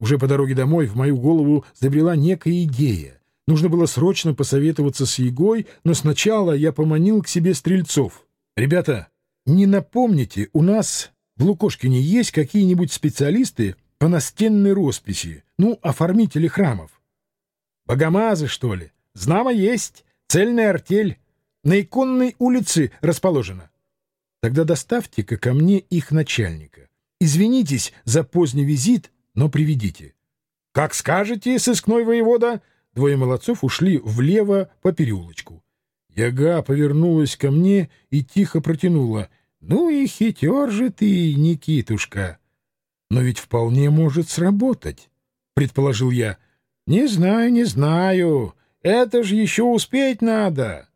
Уже по дороге домой в мою голову забрела некая идея. Нужно было срочно посоветоваться с Егой, но сначала я поманил к себе стрельцов. «Ребята, не напомните, у нас в Лукошкине есть какие-нибудь специалисты по настенной росписи, ну, оформители храмов? Богомазы, что ли? Знамо есть, цельная артель. На иконной улице расположена. Тогда доставьте-ка ко мне их начальника. Извинитесь за поздний визит, но приведите. — Как скажете, сыскной воевода! Двое молодцов ушли влево по переулочку. Яга повернулась ко мне и тихо протянула. — Ну и хитер же ты, Никитушка! Но ведь вполне может сработать, — предположил я. — Не знаю, не знаю. Это же еще успеть надо.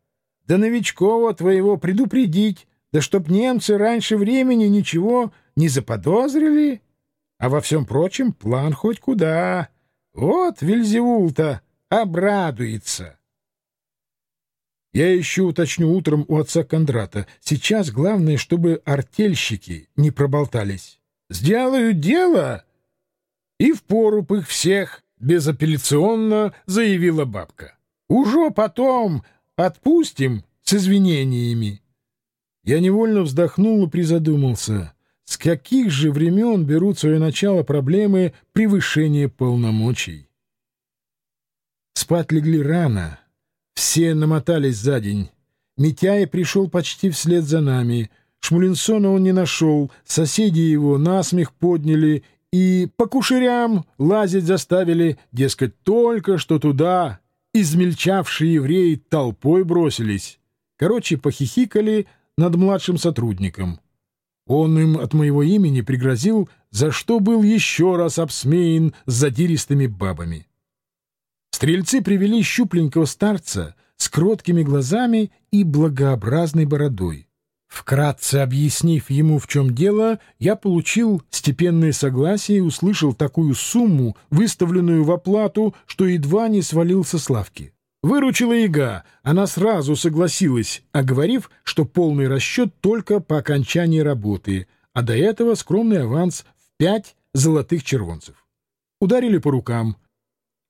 Да новичкова твоего предупредить, да чтоб немцы раньше времени ничего не заподозрили. А во всем прочем план хоть куда. Вот Вильзевул-то обрадуется. Я еще уточню утром у отца Кондрата. Сейчас главное, чтобы артельщики не проболтались. Сделают дело, и в поруб их всех, безапелляционно заявила бабка. Уже потом отпустим с извинениями. Я невольно вздохнул и призадумался, с каких же времен берут свое начало проблемы превышения полномочий. Спать легли рано, все намотались за день. Митяй пришел почти вслед за нами. Шмулинсона он не нашел, соседи его насмех подняли и по кушерям лазить заставили, дескать, только что туда измельчавшие евреи толпой бросились. Короче, похихикали, над младшим сотрудником. Он им от моего имени пригрозил, за что был еще раз обсмеян с задиристыми бабами. Стрельцы привели щупленького старца с кроткими глазами и благообразной бородой. Вкратце объяснив ему, в чем дело, я получил степенное согласие и услышал такую сумму, выставленную в оплату, что едва не свалился с лавки. Выручила яга. Она сразу согласилась, оговорив, что полный расчет только по окончании работы, а до этого скромный аванс в пять золотых червонцев. Ударили по рукам.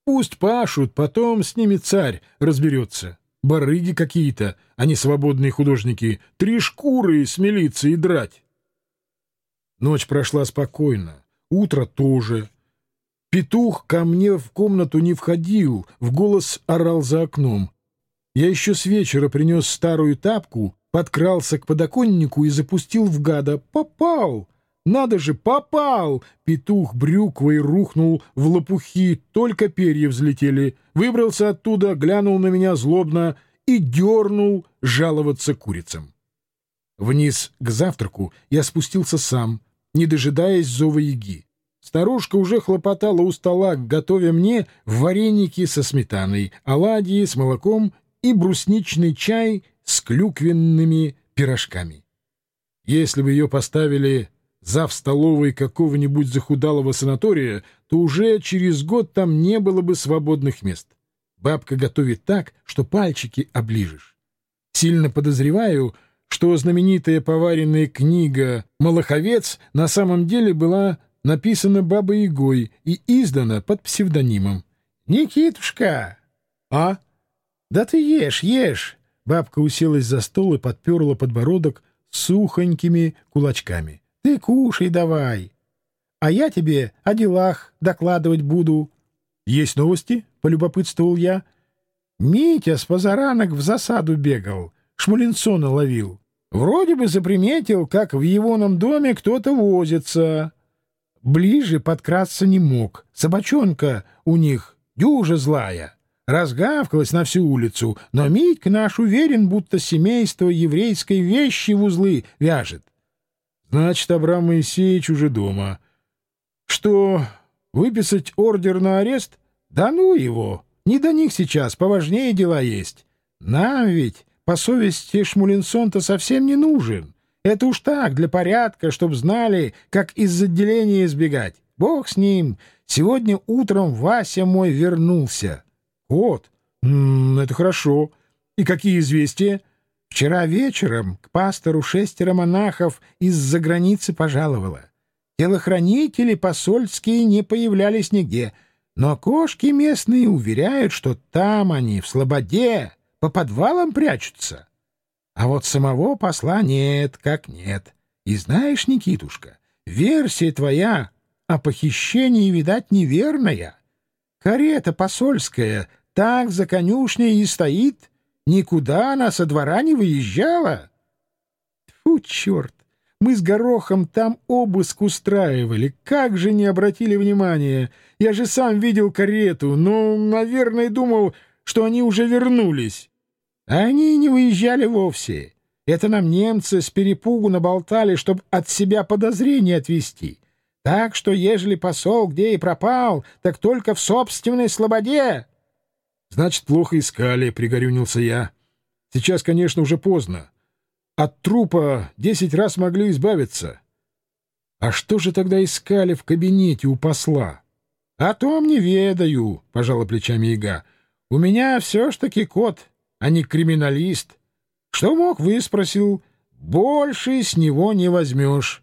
Пусть пашут, потом с ними царь разберется. Барыги какие-то, а не свободные художники. Три шкуры с милицией драть. Ночь прошла спокойно. Утро тоже. Петух ко мне в комнату не входил, в голос орал за окном. Я еще с вечера принес старую тапку, подкрался к подоконнику и запустил в гада. «Попал! Надо же, попал!» Петух брюквой рухнул в лопухи, только перья взлетели. Выбрался оттуда, глянул на меня злобно и дернул жаловаться курицам. Вниз к завтраку я спустился сам, не дожидаясь зова яги. Старушка уже хлопотала у стола, готовя мне вареники со сметаной, оладьи с молоком и брусничный чай с клюквенными пирожками. Если бы ее поставили зав столовой какого-нибудь захудалого санатория, то уже через год там не было бы свободных мест. Бабка готовит так, что пальчики оближешь. Сильно подозреваю, что знаменитая поваренная книга «Малаховец» на самом деле была написано Бабой Ягой и издано под псевдонимом. «Никитушка!» «А? Да ты ешь, ешь!» Бабка уселась за стол и подперла подбородок сухонькими кулачками. «Ты кушай давай, а я тебе о делах докладывать буду». «Есть новости?» — полюбопытствовал я. «Митя с позаранок в засаду бегал, Шмулинсона ловил. Вроде бы заприметил, как в егоном доме кто-то возится. Ближе подкрасться не мог. Собачонка у них дюжа злая. Разгавкалась на всю улицу, но Митька наш уверен, будто семейство еврейской вещи в узлы вяжет. Значит, Абрам Моисеевич уже дома. Что, выписать ордер на арест? Да ну его! Не до них сейчас, поважнее дела есть. Нам ведь, по совести, Шмулинсон-то совсем не нужен. Это уж так, для порядка, чтоб знали, как из отделения избегать. Бог с ним. Сегодня утром Вася мой вернулся. Вот. М это хорошо. И какие известия? Вчера вечером к пастору шестеро монахов из-за границы пожаловало. Телохранители посольские не появлялись нигде, но кошки местные уверяют, что там они, в Слободе, по подвалам прячутся. А вот самого посла нет, как нет. И знаешь, Никитушка, версия твоя о похищении, видать, неверная. Карета посольская так за конюшней и стоит, никуда она со двора не выезжала. Фу, черт! Мы с Горохом там обыск устраивали. Как же не обратили внимания? Я же сам видел карету, но, наверное, думал, что они уже вернулись. Они не выезжали вовсе. Это нам немцы с перепугу наболтали, чтобы от себя подозрения отвести. Так что, ежели посол где и пропал, так только в собственной слободе. — Значит, плохо искали, — пригорюнился я. — Сейчас, конечно, уже поздно. От трупа десять раз могли избавиться. А что же тогда искали в кабинете у посла? — О том не ведаю, — пожала плечами Ига. — У меня все ж таки кот, а не криминалист. Что мог, выспросил. Больше с него не возьмешь.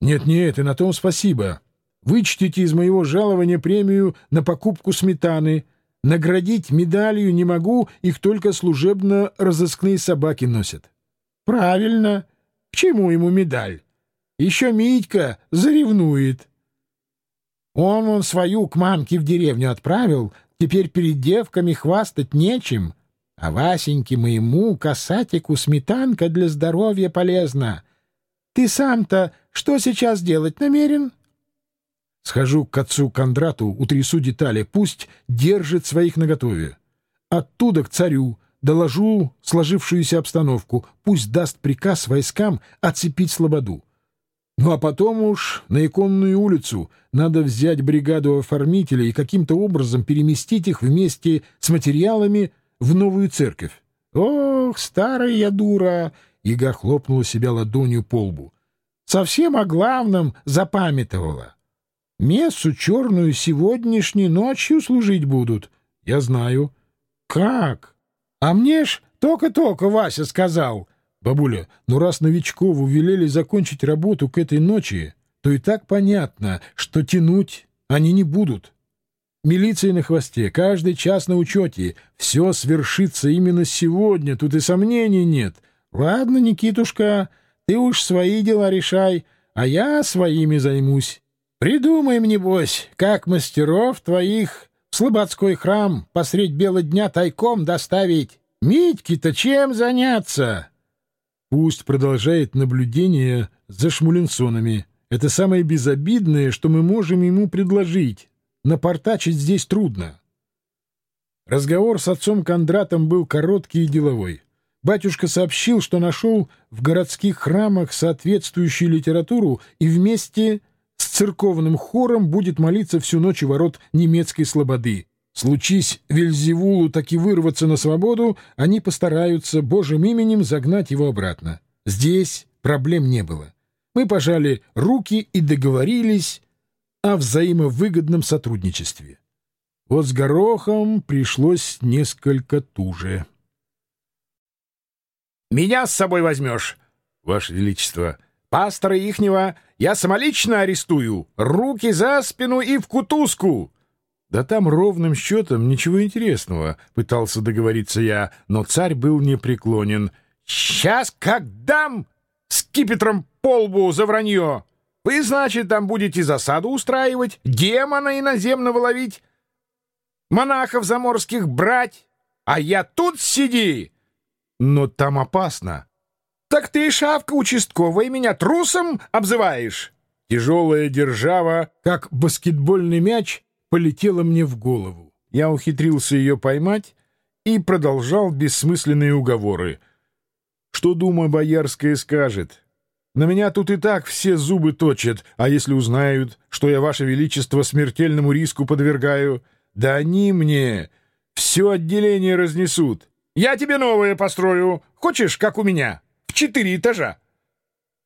Нет-нет, и на том спасибо. Вычтите из моего жалования премию на покупку сметаны. Наградить медалью не могу, их только служебно-розыскные собаки носят. Правильно. К чему ему медаль? Еще Митька заревнует. Он он свою к мамке в деревню отправил, теперь перед девками хвастать нечем. А Васеньке моему касатику сметанка для здоровья полезна. Ты сам-то что сейчас делать намерен? Схожу к отцу Кондрату, утрясу детали, пусть держит своих наготове. Оттуда к царю, доложу сложившуюся обстановку, пусть даст приказ войскам оцепить Слободу. Ну а потом уж на Иконную улицу надо взять бригаду оформителей и каким-то образом переместить их вместе с материалами в новую церковь. «Ох, старая я дура!» — Ига хлопнула себя ладонью по лбу. «Совсем о главном запамятовала. Мессу черную сегодняшней ночью служить будут. Я знаю». «Как?» А мне ж только-только Вася сказал. Бабуля, ну раз Новичкову велели закончить работу к этой ночи, то и так понятно, что тянуть они не будут. Милиция на хвосте, каждый час на учете. Все свершится именно сегодня, тут и сомнений нет. Ладно, Никитушка, ты уж свои дела решай, а я своими займусь. Придумай, небось, как мастеров твоих Слободской храм посредь бела дня тайком доставить. Митьке-то чем заняться? Пусть продолжает наблюдение за шмулинсонами. Это самое безобидное, что мы можем ему предложить. Напортачить здесь трудно. Разговор с отцом Кондратом был короткий и деловой. Батюшка сообщил, что нашел в городских храмах соответствующую литературу и вместе с церковным хором будет молиться всю ночь у ворот немецкой слободы. Случись Вельзевулу таки вырваться на свободу, они постараются Божьим именем загнать его обратно. Здесь проблем не было. Мы пожали руки и договорились о взаимовыгодном сотрудничестве. Вот с горохом пришлось несколько туже. «Меня с собой возьмешь, Ваше Величество!» Пастора ихнего я самолично арестую. Руки за спину и в кутузку. Да там ровным счетом ничего интересного, пытался договориться я, но царь был непреклонен. Сейчас как дам скипетром полбу за вранье. Вы, значит, там будете засаду устраивать, демона иноземного ловить, монахов заморских брать, а я тут сиди. Но там опасно. «Так ты, шавка участковая, меня трусом обзываешь?» Тяжелая держава, как баскетбольный мяч, полетела мне в голову. Я ухитрился ее поймать и продолжал бессмысленные уговоры. Что, думаю, Боярская скажет? На меня тут и так все зубы точат, а если узнают, что я, Ваше Величество, смертельному риску подвергаю, да они мне все отделение разнесут. Я тебе новое построю. Хочешь, как у меня?» в четыре этажа.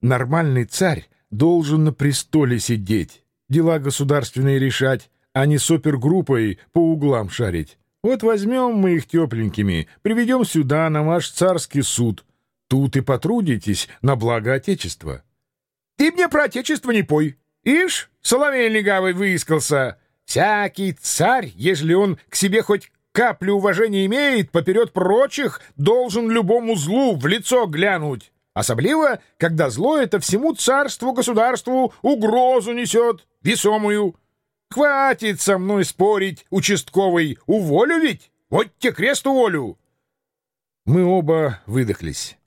Нормальный царь должен на престоле сидеть, дела государственные решать, а не супергруппой по углам шарить. Вот возьмем мы их тепленькими, приведем сюда, на ваш царский суд. Тут и потрудитесь на благо Отечества. — Ты мне про Отечество не пой. Ишь, Соловей легавый выискался. Всякий царь, ежели он к себе хоть каплю уважения имеет, поперед прочих должен любому злу в лицо глянуть. Особливо, когда зло это всему царству, государству угрозу несет, весомую. Хватит со мной спорить, участковый, уволю ведь? Вот те крест уволю. Мы оба выдохлись.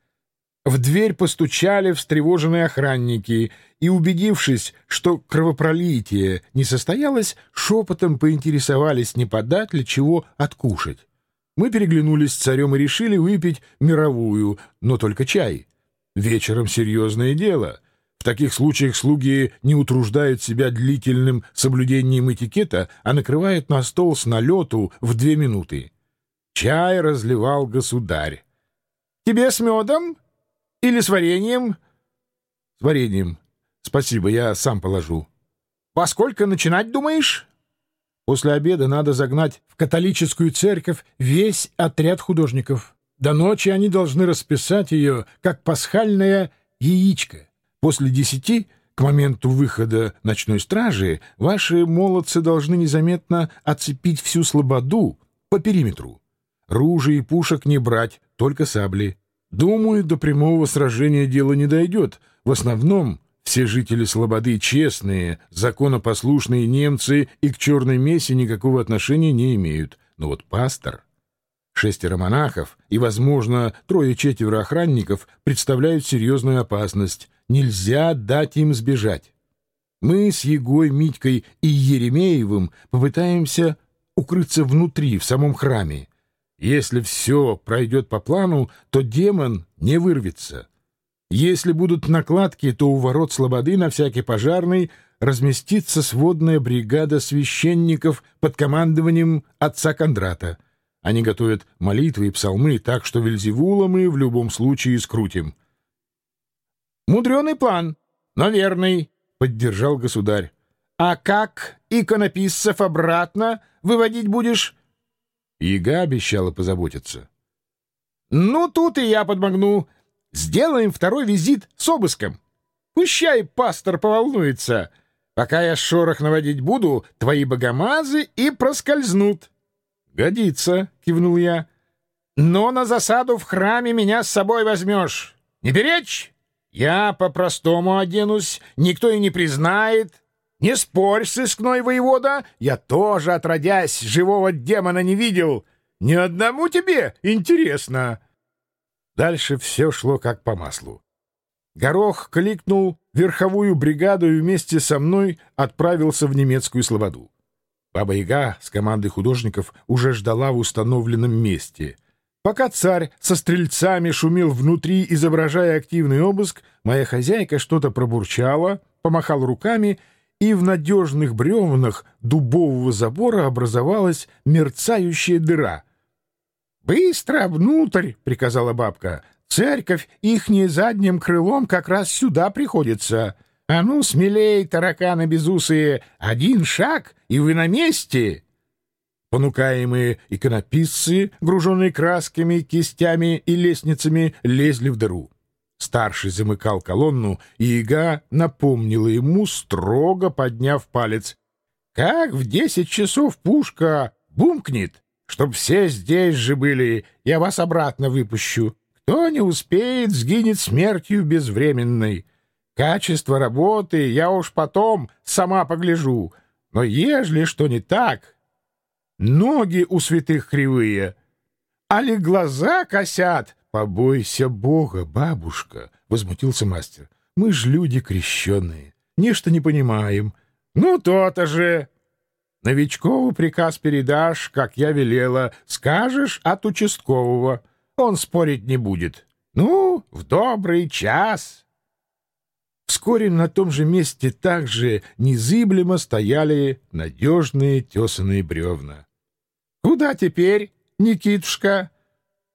В дверь постучали встревоженные охранники и, убедившись, что кровопролитие не состоялось, шепотом поинтересовались, не подать ли чего откушать. Мы переглянулись с царем и решили выпить мировую, но только чай. Вечером серьезное дело. В таких случаях слуги не утруждают себя длительным соблюдением этикета, а накрывают на стол с налету в две минуты. Чай разливал государь. — Тебе с медом? Или с вареньем? — С вареньем. Спасибо, я сам положу. — Во сколько начинать, думаешь? После обеда надо загнать в католическую церковь весь отряд художников. До ночи они должны расписать ее, как пасхальное яичко. После десяти, к моменту выхода ночной стражи, ваши молодцы должны незаметно оцепить всю слободу по периметру. Ружей и пушек не брать, только сабли. Думаю, до прямого сражения дело не дойдет. В основном все жители Слободы честные, законопослушные немцы и к черной мессе никакого отношения не имеют. Но вот пастор, шестеро монахов и, возможно, трое-четверо охранников представляют серьезную опасность. Нельзя дать им сбежать. Мы с Егой, Митькой и Еремеевым попытаемся укрыться внутри, в самом храме. Если все пройдет по плану, то демон не вырвется. Если будут накладки, то у ворот Слободы на всякий пожарный разместится сводная бригада священников под командованием отца Кондрата. Они готовят молитвы и псалмы так, что Вельзевула мы в любом случае скрутим. «Мудреный план, но верный», — поддержал государь. «А как иконописцев обратно выводить будешь?» Яга обещала позаботиться. «Ну, тут и я подмогну. Сделаем второй визит с обыском. Пущай пастор поволнуется. Пока я шорох наводить буду, твои богомазы и проскользнут». «Годится», — кивнул я. «Но на засаду в храме меня с собой возьмешь. Не беречь? Я по-простому оденусь, никто и не признает». Не спорь, сыскной воевода, я тоже, отродясь, живого демона не видел. Ни одному тебе интересно. Дальше все шло как по маслу. Горох кликнул верховую бригаду и вместе со мной отправился в немецкую слободу. Баба-яга с командой художников уже ждала в установленном месте. Пока царь со стрельцами шумел внутри, изображая активный обыск, моя хозяйка что-то пробурчала, помахала руками — и в надежных бревнах дубового забора образовалась мерцающая дыра. «Быстро внутрь!» — приказала бабка. «Церковь ихней задним крылом как раз сюда приходится. А ну, смелей, тараканы безусые! Один шаг, и вы на месте!» Понукаемые иконописцы, груженные красками, кистями и лестницами, лезли в дыру. Старший замыкал колонну, и Ига напомнила ему, строго подняв палец. «Как в десять часов пушка бумкнет, чтоб все здесь же были, я вас обратно выпущу. Кто не успеет, сгинет смертью безвременной. Качество работы я уж потом сама погляжу, но ежели что не так, ноги у святых кривые, али глаза косят, «Побойся Бога, бабушка!» — возмутился мастер. «Мы ж люди крещенные, нечто не понимаем». «Ну, то-то же!» «Новичкову приказ передашь, как я велела, скажешь от участкового. Он спорить не будет. Ну, в добрый час!» Вскоре на том же месте также незыблемо стояли надежные тесаные бревна. «Куда теперь, Никитушка?»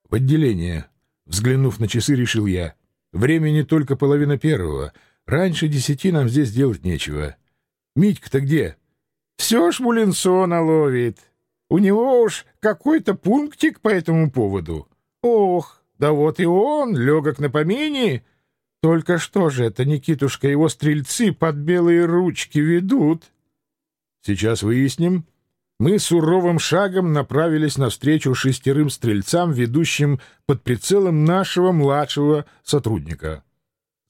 «В отделение», Взглянув на часы, решил я. Времени только половина первого. Раньше десяти нам здесь делать нечего. Митька-то где? Все ж Мулинсона ловит. У него уж какой-то пунктик по этому поводу. Ох, да вот и он, легок на помине. Только что же это, Никитушка, его стрельцы под белые ручки ведут? Сейчас выясним. Мы суровым шагом направились навстречу шестерым стрельцам, ведущим под прицелом нашего младшего сотрудника.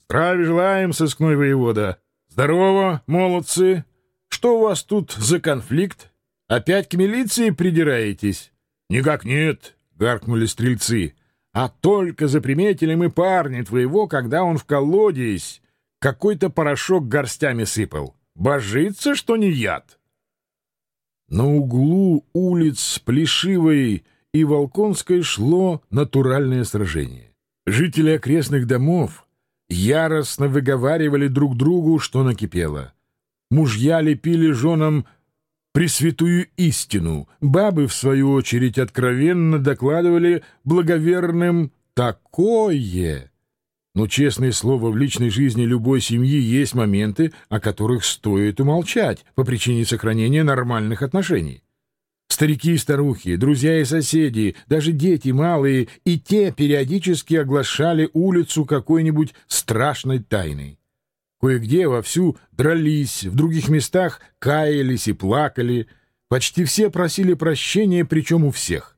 Здравия желаем, сыскной воевода. Здорово, молодцы. Что у вас тут за конфликт? Опять к милиции придираетесь? Никак нет, гаркнули стрельцы. А только заприметили мы парня твоего, когда он в колодец какой-то порошок горстями сыпал. Божится, что не яд. На углу улиц Плешивой и Волконской шло натуральное сражение. Жители окрестных домов яростно выговаривали друг другу, что накипело. Мужья лепили женам пресвятую истину, бабы, в свою очередь, откровенно докладывали благоверным «такое». Но, честное слово, в личной жизни любой семьи есть моменты, о которых стоит умолчать по причине сохранения нормальных отношений. Старики и старухи, друзья и соседи, даже дети малые, и те периодически оглашали улицу какой-нибудь страшной тайной. Кое-где вовсю дрались, в других местах каялись и плакали. Почти все просили прощения, причем у всех.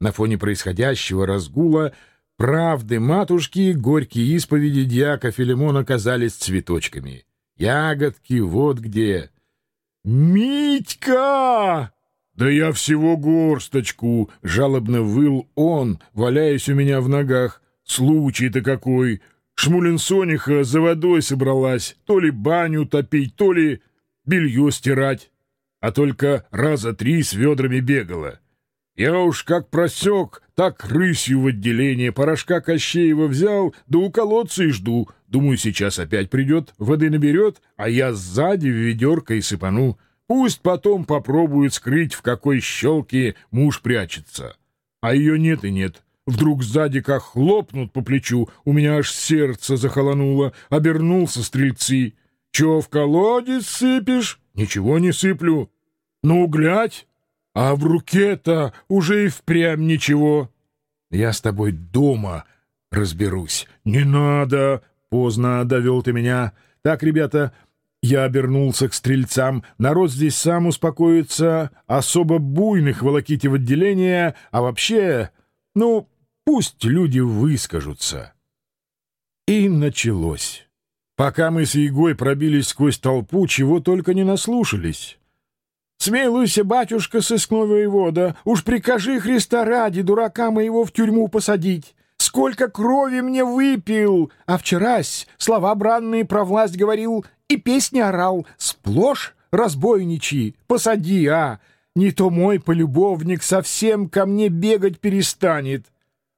На фоне происходящего разгула — Правды матушки, горькие исповеди дьяка Филимона казались цветочками. Ягодки вот где. «Митька!» «Да я всего горсточку!» — жалобно выл он, валяясь у меня в ногах. «Случай-то какой! Шмулин Сониха за водой собралась, то ли баню топить, то ли белье стирать, а только раза три с ведрами бегала. Я уж как просек, так рысью в отделение порошка Кощеева взял, да у колодца и жду. Думаю, сейчас опять придет, воды наберет, а я сзади в ведерко и сыпану. Пусть потом попробует скрыть, в какой щелке муж прячется. А ее нет и нет. Вдруг сзади как хлопнут по плечу, у меня аж сердце захолонуло, обернулся стрельцы. Че в колодец сыпешь? Ничего не сыплю. Ну, глядь, а в руке-то уже и впрямь ничего. Я с тобой дома разберусь. Не надо, поздно довел ты меня. Так, ребята, я обернулся к стрельцам. Народ здесь сам успокоится. Особо буйных волоките в отделение. А вообще, ну, пусть люди выскажутся. И началось. Пока мы с Егой пробились сквозь толпу, чего только не наслушались. Смилуйся, батюшка, сыскной воевода, уж прикажи Христа ради дурака моего в тюрьму посадить. Сколько крови мне выпил! А вчерась слова бранные про власть говорил и песни орал. Сплошь разбойничьи, посади, а! Не то мой полюбовник совсем ко мне бегать перестанет.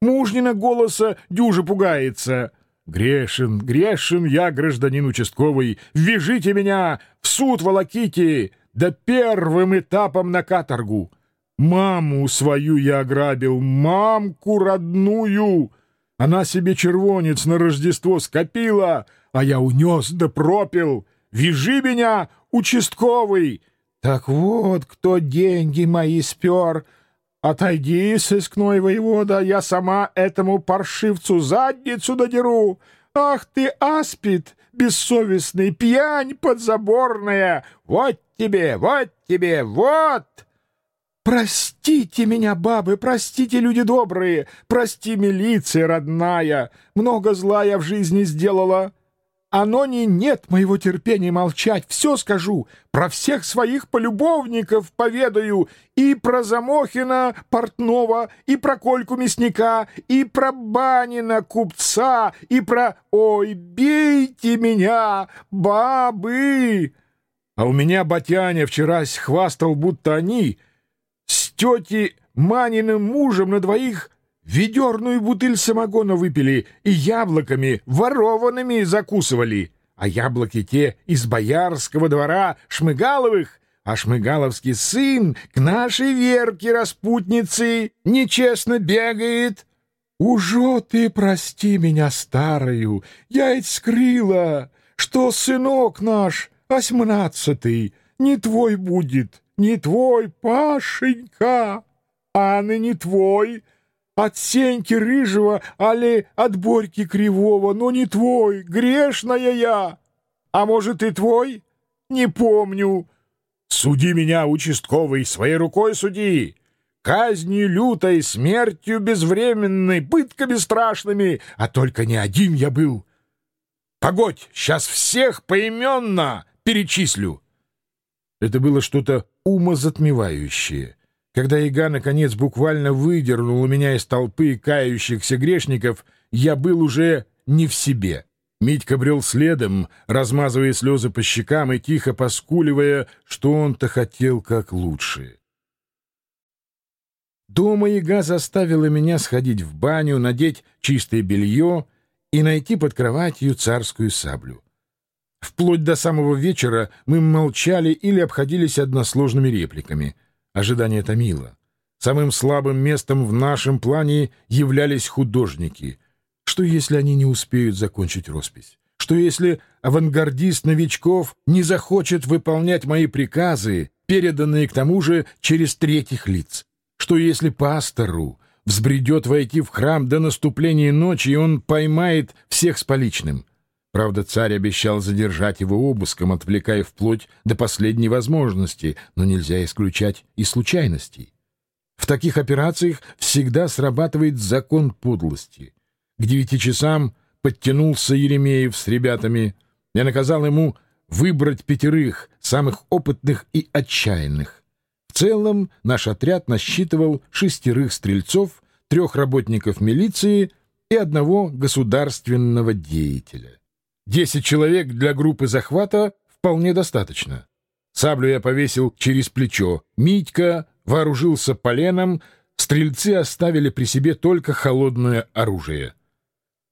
Мужнина голоса дюже пугается. Грешен, грешен я, гражданин участковый, вяжите меня, в суд волоките!» Да первым этапом на каторгу. Маму свою я ограбил, мамку родную. Она себе червонец на Рождество скопила, а я унес да пропил. Вяжи меня, участковый. Так вот, кто деньги мои спер. Отойди, сыскной воевода, я сама этому паршивцу задницу додеру. Ах ты, аспид, бессовестный, пьянь подзаборная! Вот тебе, вот тебе, вот!» «Простите меня, бабы, простите, люди добрые, прости, милиция родная, много зла я в жизни сделала. Оно не нет моего терпения молчать, все скажу, про всех своих полюбовников поведаю, и про Замохина портного, и про Кольку мясника, и про Банина купца, и про «Ой, бейте меня, бабы!» А у меня батяня вчера хвастал, будто они с тетей Маниным мужем на двоих ведерную бутыль самогона выпили и яблоками ворованными закусывали. А яблоки те из боярского двора Шмыгаловых, а Шмыгаловский сын к нашей Верке распутнице нечестно бегает. Ужо ты прости меня старую, я ведь скрыла, что сынок наш Восемнадцатый, не твой будет, не твой, Пашенька, а не твой. От Сеньки Рыжего, али от Борьки Кривого, но не твой, грешная я. А может, и твой? Не помню. Суди меня, участковый, своей рукой суди. Казнью лютой, смертью безвременной, пытками страшными, а только не один я был. Погодь, сейчас всех поименно перечислю. Это было что-то умозатмевающее. Когда Ига, наконец, буквально выдернула меня из толпы кающихся грешников, я был уже не в себе. Митька брел следом, размазывая слезы по щекам и тихо поскуливая, что он-то хотел как лучше. Дома Ига заставила меня сходить в баню, надеть чистое белье и найти под кроватью царскую саблю. Вплоть до самого вечера мы молчали или обходились односложными репликами — Ожидание томило. Самым слабым местом в нашем плане являлись художники. Что, если они не успеют закончить роспись? Что, если авангардист новичков не захочет выполнять мои приказы, переданные к тому же через третьих лиц? Что, если пастору взбредет войти в храм до наступления ночи, и он поймает всех с поличным? Правда, царь обещал задержать его обыском, отвлекая вплоть до последней возможности, но нельзя исключать и случайностей. В таких операциях всегда срабатывает закон подлости. К девяти часам подтянулся Еремеев с ребятами. Я наказал ему выбрать пятерых, самых опытных и отчаянных. В целом наш отряд насчитывал шестерых стрельцов, трех работников милиции и одного государственного деятеля. Десять человек для группы захвата вполне достаточно. Саблю я повесил через плечо. Митька вооружился поленом, стрельцы оставили при себе только холодное оружие.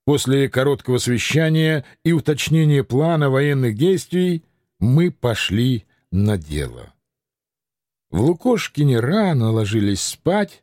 После короткого совещания и уточнения плана военных действий мы пошли на дело. В Лукошкине рано ложились спать,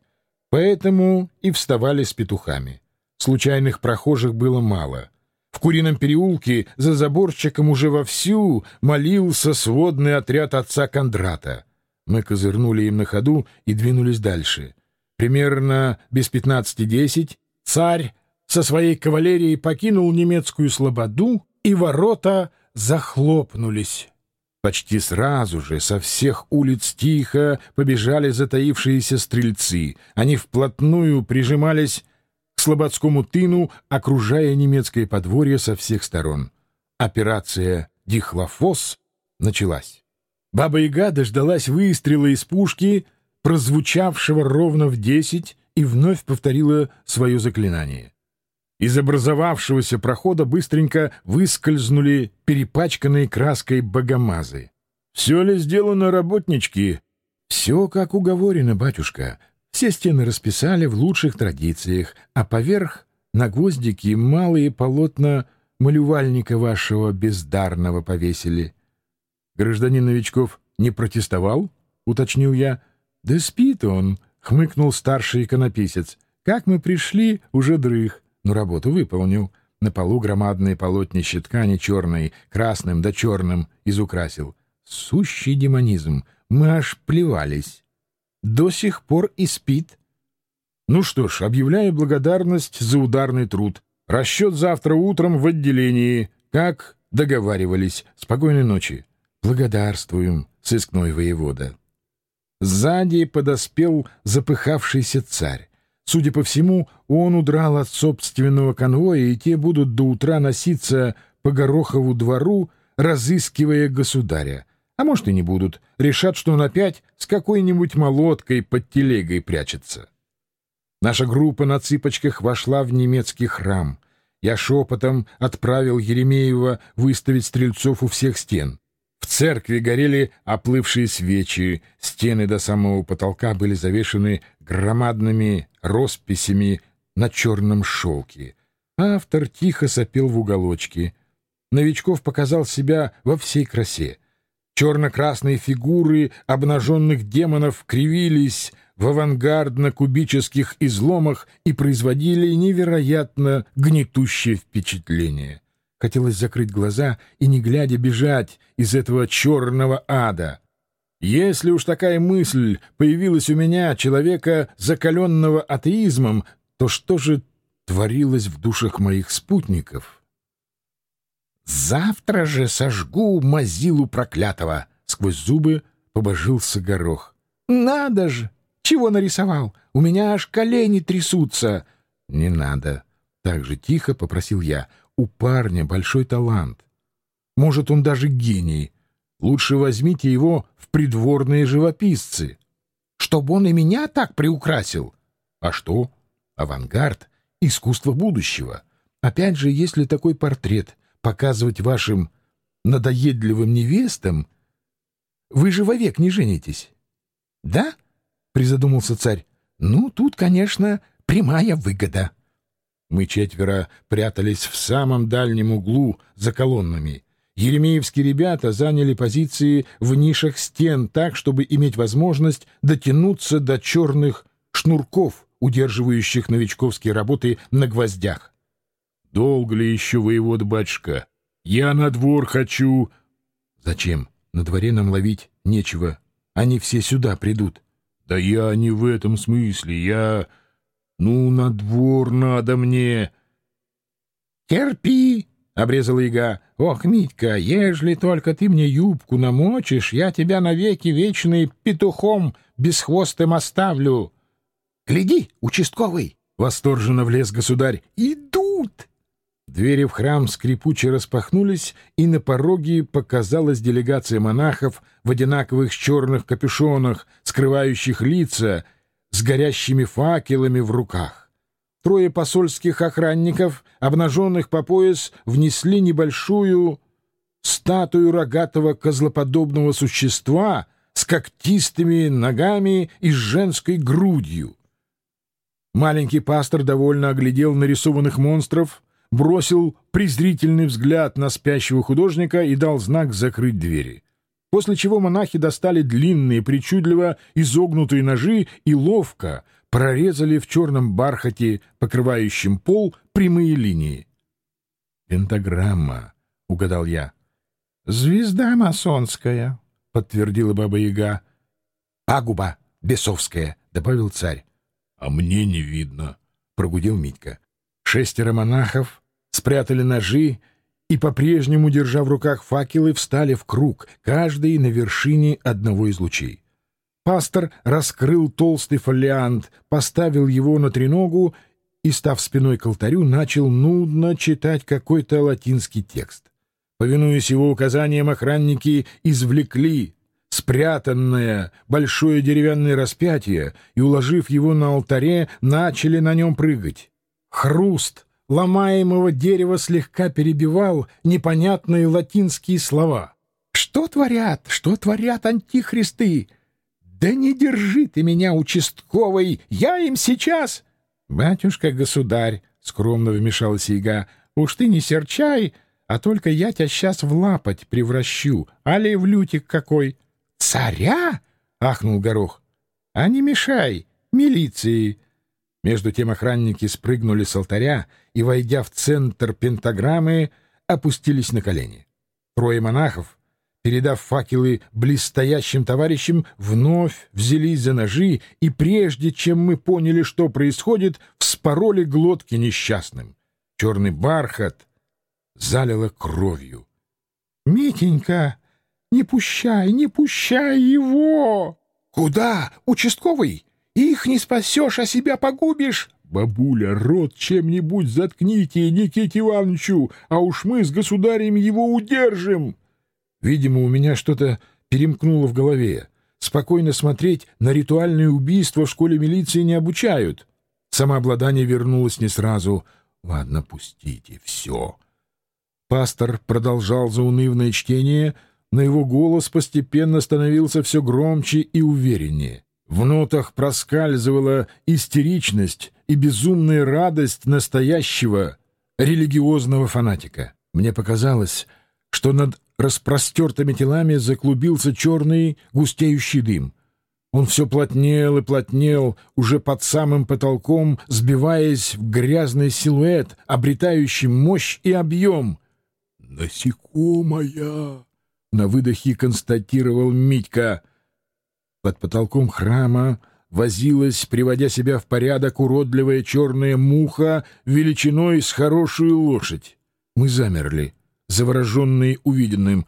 поэтому и вставали с петухами. Случайных прохожих было мало — в Курином переулке за заборчиком уже вовсю молился сводный отряд отца Кондрата. Мы козырнули им на ходу и двинулись дальше. Примерно без пятнадцати десять царь со своей кавалерией покинул немецкую слободу, и ворота захлопнулись. Почти сразу же со всех улиц тихо побежали затаившиеся стрельцы. Они вплотную прижимались к Слободскому тыну, окружая немецкое подворье со всех сторон. Операция «Дихлофос» началась. Баба-яга дождалась выстрела из пушки, прозвучавшего ровно в десять, и вновь повторила свое заклинание. Из образовавшегося прохода быстренько выскользнули перепачканные краской богомазы. «Все ли сделано, работнички?» «Все как уговорено, батюшка. Все стены расписали в лучших традициях, а поверх на гвоздики малые полотна малювальника вашего бездарного повесили. Гражданин Новичков не протестовал, уточнил я. Да спит он, хмыкнул старший иконописец. Как мы пришли, уже дрых, но работу выполнил. На полу громадные полотнища ткани черной, красным да черным изукрасил. Сущий демонизм, мы аж плевались до сих пор и спит. Ну что ж, объявляю благодарность за ударный труд. Расчет завтра утром в отделении, как договаривались. Спокойной ночи. Благодарствуем, сыскной воевода. Сзади подоспел запыхавшийся царь. Судя по всему, он удрал от собственного конвоя, и те будут до утра носиться по Горохову двору, разыскивая государя. А может, и не будут. Решат, что он опять с какой-нибудь молоткой под телегой прячется. Наша группа на цыпочках вошла в немецкий храм. Я шепотом отправил Еремеева выставить стрельцов у всех стен. В церкви горели оплывшие свечи, стены до самого потолка были завешены громадными росписями на черном шелке. Автор тихо сопел в уголочке. Новичков показал себя во всей красе — Черно-красные фигуры обнаженных демонов кривились в авангардно-кубических изломах и производили невероятно гнетущее впечатление. Хотелось закрыть глаза и, не глядя, бежать из этого черного ада. Если уж такая мысль появилась у меня, человека, закаленного атеизмом, то что же творилось в душах моих спутников? «Завтра же сожгу мазилу проклятого!» — сквозь зубы побожился горох. «Надо же! Чего нарисовал? У меня аж колени трясутся!» «Не надо!» — так же тихо попросил я. «У парня большой талант. Может, он даже гений. Лучше возьмите его в придворные живописцы. Чтобы он и меня так приукрасил!» «А что? Авангард — искусство будущего. Опять же, если такой портрет показывать вашим надоедливым невестам, вы же вовек не женитесь. — Да? — призадумался царь. — Ну, тут, конечно, прямая выгода. Мы четверо прятались в самом дальнем углу за колоннами. Еремеевские ребята заняли позиции в нишах стен так, чтобы иметь возможность дотянуться до черных шнурков, удерживающих новичковские работы на гвоздях. Долго ли еще воевод батюшка? Я на двор хочу. Зачем? На дворе нам ловить нечего. Они все сюда придут. Да я не в этом смысле. Я... Ну, на двор надо мне. Терпи, — обрезала яга. Ох, Митька, ежели только ты мне юбку намочишь, я тебя навеки вечный петухом бесхвостым оставлю. Гляди, участковый! — восторженно влез государь. Идут! Двери в храм скрипуче распахнулись, и на пороге показалась делегация монахов в одинаковых черных капюшонах, скрывающих лица, с горящими факелами в руках. Трое посольских охранников, обнаженных по пояс, внесли небольшую статую рогатого козлоподобного существа с когтистыми ногами и с женской грудью. Маленький пастор довольно оглядел нарисованных монстров — бросил презрительный взгляд на спящего художника и дал знак закрыть двери. После чего монахи достали длинные, причудливо изогнутые ножи и ловко прорезали в черном бархате, покрывающем пол, прямые линии. «Пентаграмма», — угадал я. «Звезда масонская», — подтвердила Баба-Яга. «Пагуба бесовская», — добавил царь. «А мне не видно», — прогудел Митька. Шестеро монахов спрятали ножи и, по-прежнему, держа в руках факелы, встали в круг, каждый на вершине одного из лучей. Пастор раскрыл толстый фолиант, поставил его на треногу и, став спиной к алтарю, начал нудно читать какой-то латинский текст. Повинуясь его указаниям, охранники извлекли спрятанное большое деревянное распятие и, уложив его на алтаре, начали на нем прыгать. Хруст ломаемого дерева слегка перебивал непонятные латинские слова. «Что творят? Что творят антихристы? Да не держи ты меня, участковый! Я им сейчас...» «Батюшка-государь!» — скромно вмешалась яга. «Уж ты не серчай, а только я тебя сейчас в лапоть превращу, али в лютик какой!» «Царя?» — ахнул горох. «А не мешай, милиции!» Между тем охранники спрыгнули с алтаря и, войдя в центр пентаграммы, опустились на колени. Трое монахов, передав факелы близстоящим товарищам, вновь взялись за ножи и, прежде чем мы поняли, что происходит, вспороли глотки несчастным. Черный бархат залило кровью. — Митенька, не пущай, не пущай его! — Куда, участковый? Их не спасешь, а себя погубишь. Бабуля, рот чем-нибудь заткните Никите Ивановичу, а уж мы с государем его удержим. Видимо, у меня что-то перемкнуло в голове. Спокойно смотреть на ритуальные убийства в школе милиции не обучают. Самообладание вернулось не сразу. Ладно, пустите, все. Пастор продолжал заунывное чтение, но его голос постепенно становился все громче и увереннее. В нотах проскальзывала истеричность и безумная радость настоящего религиозного фанатика. Мне показалось, что над распростертыми телами заклубился черный густеющий дым. Он все плотнел и плотнел, уже под самым потолком, сбиваясь в грязный силуэт, обретающий мощь и объем. «Насекомая!» — на выдохе констатировал Митька — под потолком храма возилась, приводя себя в порядок, уродливая черная муха величиной с хорошую лошадь. Мы замерли, завороженные увиденным.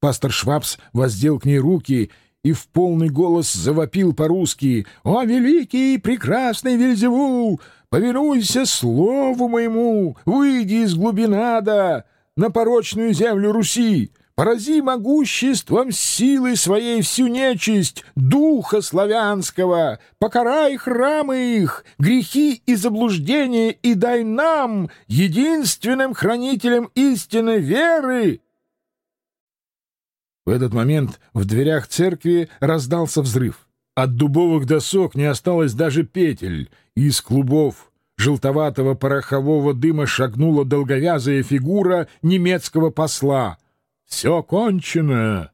Пастор Швабс воздел к ней руки и в полный голос завопил по-русски «О, великий и прекрасный Вельзевул! Повинуйся слову моему! Выйди из глубин ада на порочную землю Руси! Порази могуществом силы своей всю нечисть, духа славянского, покарай храмы их, грехи и заблуждения, и дай нам, единственным хранителям истинной веры, в этот момент в дверях церкви раздался взрыв. От дубовых досок не осталось даже петель, из клубов желтоватого порохового дыма шагнула долговязая фигура немецкого посла. «Все кончено,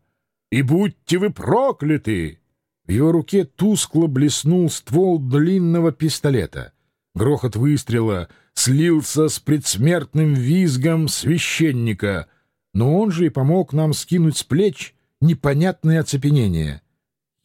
и будьте вы прокляты!» В его руке тускло блеснул ствол длинного пистолета. Грохот выстрела слился с предсмертным визгом священника — но он же и помог нам скинуть с плеч непонятное оцепенение.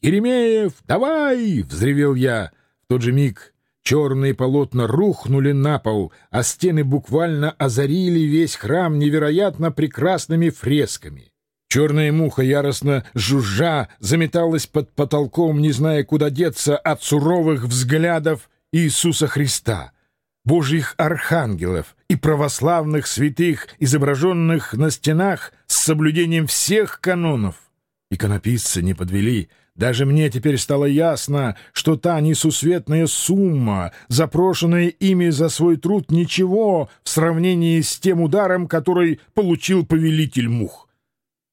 «Еремеев, давай!» — взревел я. В тот же миг черные полотна рухнули на пол, а стены буквально озарили весь храм невероятно прекрасными фресками. Черная муха, яростно жужжа, заметалась под потолком, не зная, куда деться от суровых взглядов Иисуса Христа — божьих архангелов и православных святых, изображенных на стенах с соблюдением всех канонов. Иконописцы не подвели. Даже мне теперь стало ясно, что та несусветная сумма, запрошенная ими за свой труд, ничего в сравнении с тем ударом, который получил повелитель мух.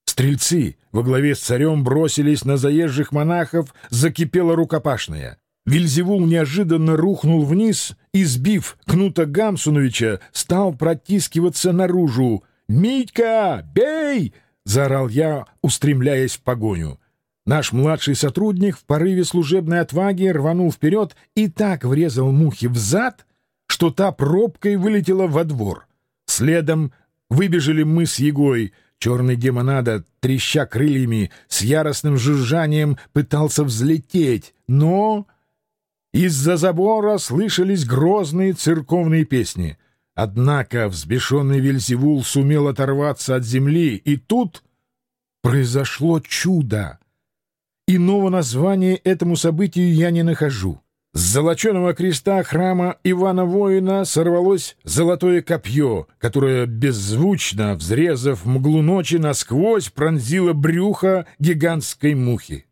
Стрельцы во главе с царем бросились на заезжих монахов, закипела рукопашная. Вильзевул неожиданно рухнул вниз и, сбив Кнута Гамсуновича, стал протискиваться наружу. «Митька, бей!» — заорал я, устремляясь в погоню. Наш младший сотрудник в порыве служебной отваги рванул вперед и так врезал мухи в зад, что та пробкой вылетела во двор. Следом выбежали мы с Егой. Черный демонада, треща крыльями, с яростным жужжанием пытался взлететь, но из-за забора слышались грозные церковные песни. Однако взбешенный Вельзевул сумел оторваться от земли, и тут произошло чудо. Иного названия этому событию я не нахожу. С золоченого креста храма Ивана Воина сорвалось золотое копье, которое, беззвучно взрезав мглу ночи, насквозь пронзило брюхо гигантской мухи.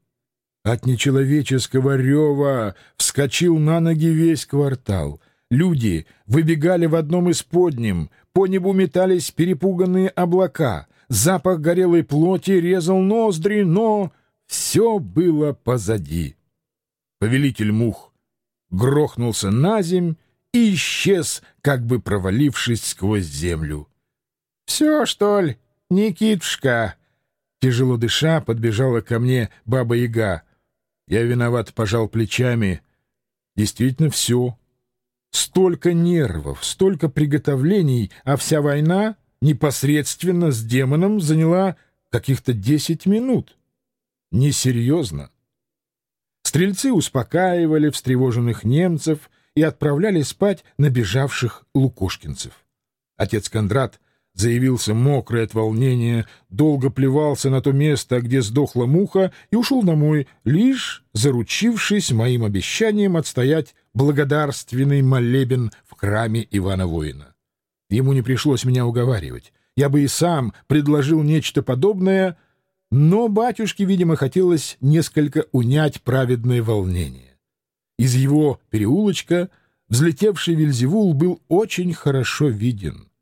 От нечеловеческого рева вскочил на ноги весь квартал. Люди выбегали в одном из подним, по небу метались перепуганные облака. Запах горелой плоти резал ноздри, но все было позади. Повелитель мух грохнулся на земь и исчез, как бы провалившись сквозь землю. — Все, что ли, Никитушка? Тяжело дыша, подбежала ко мне баба-яга. Я виноват пожал плечами. Действительно, все. Столько нервов, столько приготовлений, а вся война непосредственно с демоном заняла каких-то десять минут. Несерьезно. Стрельцы успокаивали встревоженных немцев и отправляли спать набежавших лукошкинцев. Отец Кондрат заявился мокрый от волнения, долго плевался на то место, где сдохла муха, и ушел домой, лишь заручившись моим обещанием отстоять благодарственный молебен в храме Ивана Воина. Ему не пришлось меня уговаривать. Я бы и сам предложил нечто подобное, но батюшке, видимо, хотелось несколько унять праведное волнение. Из его переулочка взлетевший Вильзевул был очень хорошо виден —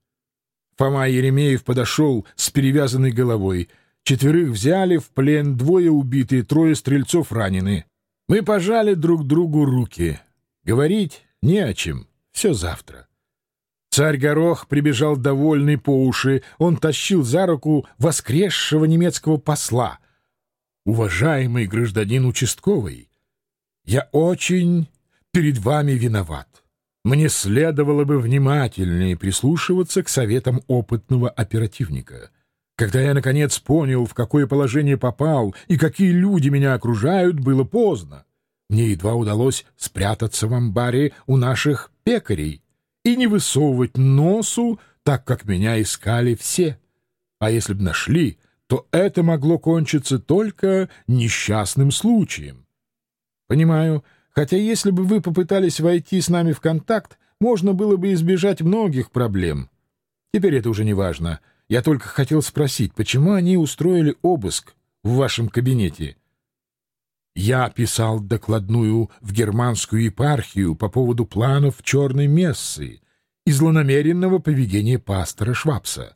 Фома Еремеев подошел с перевязанной головой. Четверых взяли в плен, двое убиты, трое стрельцов ранены. Мы пожали друг другу руки. Говорить не о чем, все завтра. Царь Горох прибежал довольный по уши. Он тащил за руку воскресшего немецкого посла. «Уважаемый гражданин участковый, я очень перед вами виноват. Мне следовало бы внимательнее прислушиваться к советам опытного оперативника. Когда я, наконец, понял, в какое положение попал и какие люди меня окружают, было поздно. Мне едва удалось спрятаться в амбаре у наших пекарей и не высовывать носу, так как меня искали все. А если б нашли, то это могло кончиться только несчастным случаем. Понимаю, хотя если бы вы попытались войти с нами в контакт, можно было бы избежать многих проблем. Теперь это уже не важно. Я только хотел спросить, почему они устроили обыск в вашем кабинете? Я писал докладную в германскую епархию по поводу планов черной мессы и злонамеренного поведения пастора Швабса.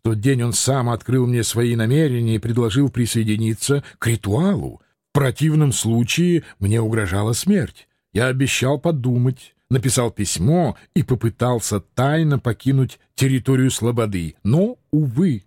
В тот день он сам открыл мне свои намерения и предложил присоединиться к ритуалу. В противном случае мне угрожала смерть. Я обещал подумать, написал письмо и попытался тайно покинуть территорию Слободы, но, увы.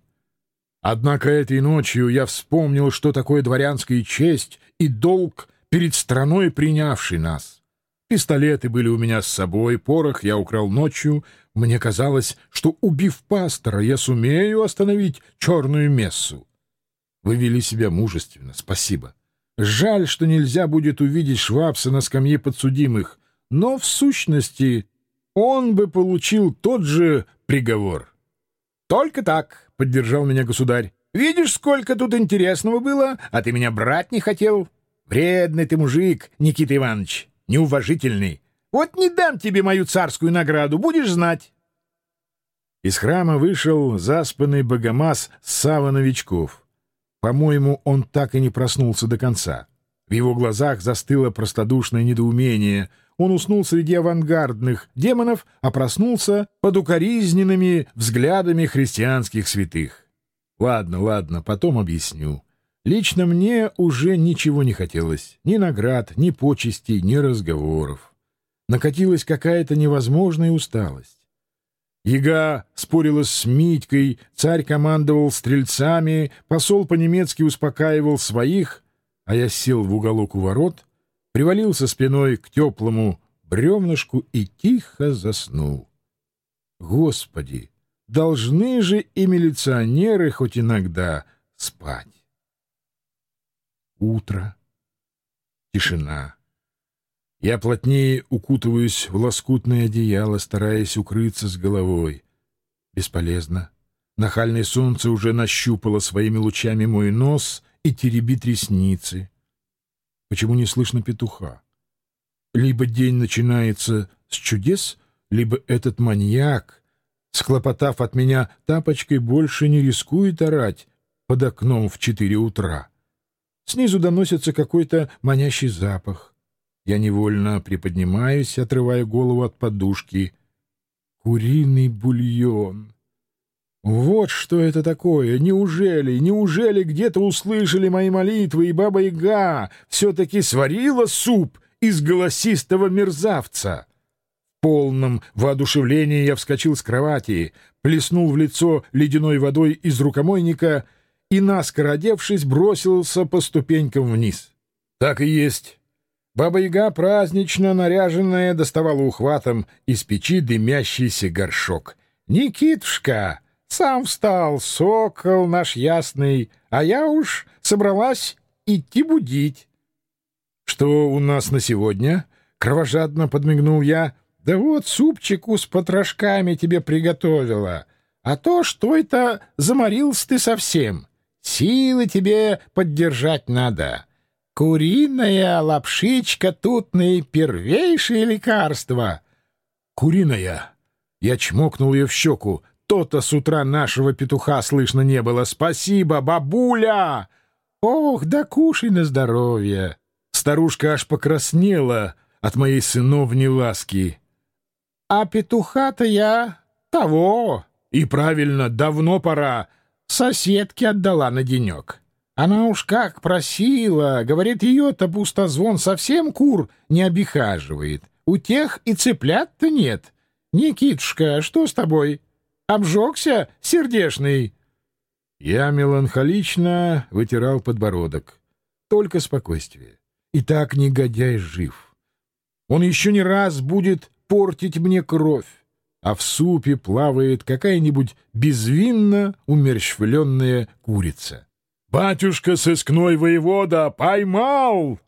Однако этой ночью я вспомнил, что такое дворянская честь и долг перед страной, принявшей нас. Пистолеты были у меня с собой, порох я украл ночью. Мне казалось, что, убив пастора, я сумею остановить черную мессу. Вы вели себя мужественно, спасибо. Жаль, что нельзя будет увидеть Швабса на скамье подсудимых, но, в сущности, он бы получил тот же приговор. — Только так, — поддержал меня государь. — Видишь, сколько тут интересного было, а ты меня брать не хотел. Вредный ты мужик, Никита Иванович неуважительный. Вот не дам тебе мою царскую награду, будешь знать. Из храма вышел заспанный богомаз Сава Новичков. По-моему, он так и не проснулся до конца. В его глазах застыло простодушное недоумение. Он уснул среди авангардных демонов, а проснулся под укоризненными взглядами христианских святых. Ладно, ладно, потом объясню. Лично мне уже ничего не хотелось. Ни наград, ни почестей, ни разговоров. Накатилась какая-то невозможная усталость. Яга спорила с Митькой, царь командовал стрельцами, посол по-немецки успокаивал своих, а я сел в уголок у ворот, привалился спиной к теплому бревнышку и тихо заснул. Господи, должны же и милиционеры хоть иногда спать. Утро. Тишина. Я плотнее укутываюсь в лоскутное одеяло, стараясь укрыться с головой. Бесполезно. Нахальное солнце уже нащупало своими лучами мой нос и теребит ресницы. Почему не слышно петуха? Либо день начинается с чудес, либо этот маньяк, схлопотав от меня тапочкой, больше не рискует орать под окном в четыре утра. Снизу доносится какой-то манящий запах. Я невольно приподнимаюсь, отрывая голову от подушки. Куриный бульон. Вот что это такое! Неужели, неужели где-то услышали мои молитвы, и Баба-Яга все-таки сварила суп из голосистого мерзавца? В полном воодушевлении я вскочил с кровати, плеснул в лицо ледяной водой из рукомойника — и, наскоро одевшись, бросился по ступенькам вниз. Так и есть. Баба-яга, празднично наряженная, доставала ухватом из печи дымящийся горшок. «Никитушка! Сам встал, сокол наш ясный, а я уж собралась идти будить». «Что у нас на сегодня?» — кровожадно подмигнул я. «Да вот супчику с потрошками тебе приготовила. А то что это заморился ты совсем?» Силы тебе поддержать надо. Куриная лапшичка тут наипервейшее лекарство. Куриная. Я чмокнул ее в щеку. То-то с утра нашего петуха слышно не было. Спасибо, бабуля! Ох, да кушай на здоровье. Старушка аж покраснела от моей сыновней ласки. А петуха-то я того. И правильно, давно пора соседке отдала на денек. Она уж как просила, говорит, ее-то пустозвон совсем кур не обихаживает. У тех и цыплят-то нет. Никитушка, что с тобой? Обжегся, сердешный?» Я меланхолично вытирал подбородок. Только спокойствие. И так негодяй жив. Он еще не раз будет портить мне кровь а в супе плавает какая-нибудь безвинно умерщвленная курица. «Батюшка сыскной воевода поймал!»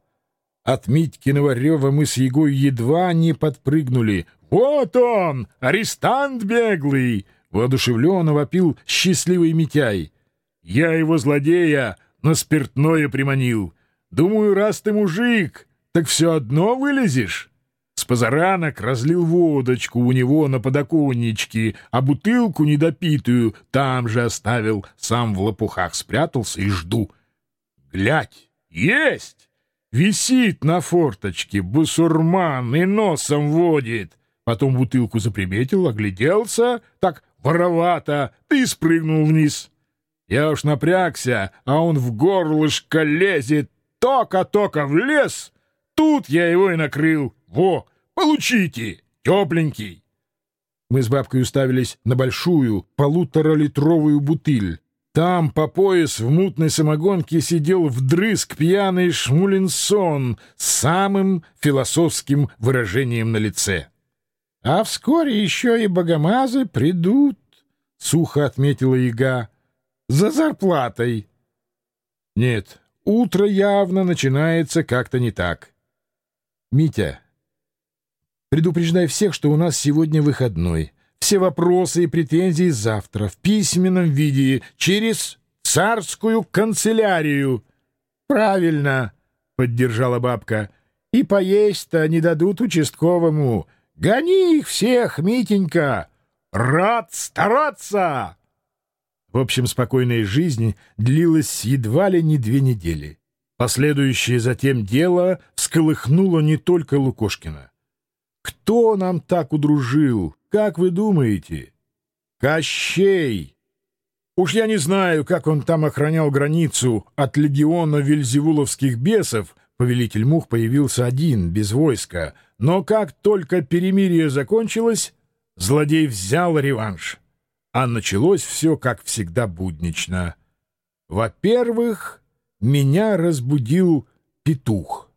От Митькиного рева мы с Егой едва не подпрыгнули. «Вот он, арестант беглый!» — воодушевленно вопил счастливый Митяй. «Я его злодея на спиртное приманил. Думаю, раз ты мужик, так все одно вылезешь». С позаранок разлил водочку у него на подоконничке, а бутылку недопитую там же оставил, сам в лопухах спрятался и жду. Глядь, есть! Висит на форточке бусурман и носом водит. Потом бутылку заприметил, огляделся, так воровато, ты спрыгнул вниз. Я уж напрягся, а он в горлышко лезет, тока-тока в лес. Тут я его и накрыл. Во, получите, тепленький. Мы с бабкой уставились на большую полуторалитровую бутыль. Там по пояс в мутной самогонке сидел вдрызг пьяный Шмулинсон с самым философским выражением на лице. — А вскоре еще и богомазы придут, — сухо отметила яга, — за зарплатой. Нет, утро явно начинается как-то не так. Митя, предупреждай всех, что у нас сегодня выходной. Все вопросы и претензии завтра в письменном виде через царскую канцелярию. Правильно, поддержала бабка. И поесть-то не дадут участковому. Гони их всех, Митенька. Рад стараться. В общем, спокойная жизнь длилась едва ли не две недели. Последующее затем дело всколыхнуло не только Лукошкина. Кто нам так удружил? Как вы думаете? Кощей! Уж я не знаю, как он там охранял границу от легиона вельзевуловских бесов, повелитель мух появился один, без войска, но как только перемирие закончилось, злодей взял реванш. А началось все, как всегда, буднично. Во-первых, меня разбудил петух.